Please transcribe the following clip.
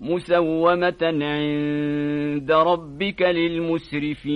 مسومة عند ربك للمسرفين.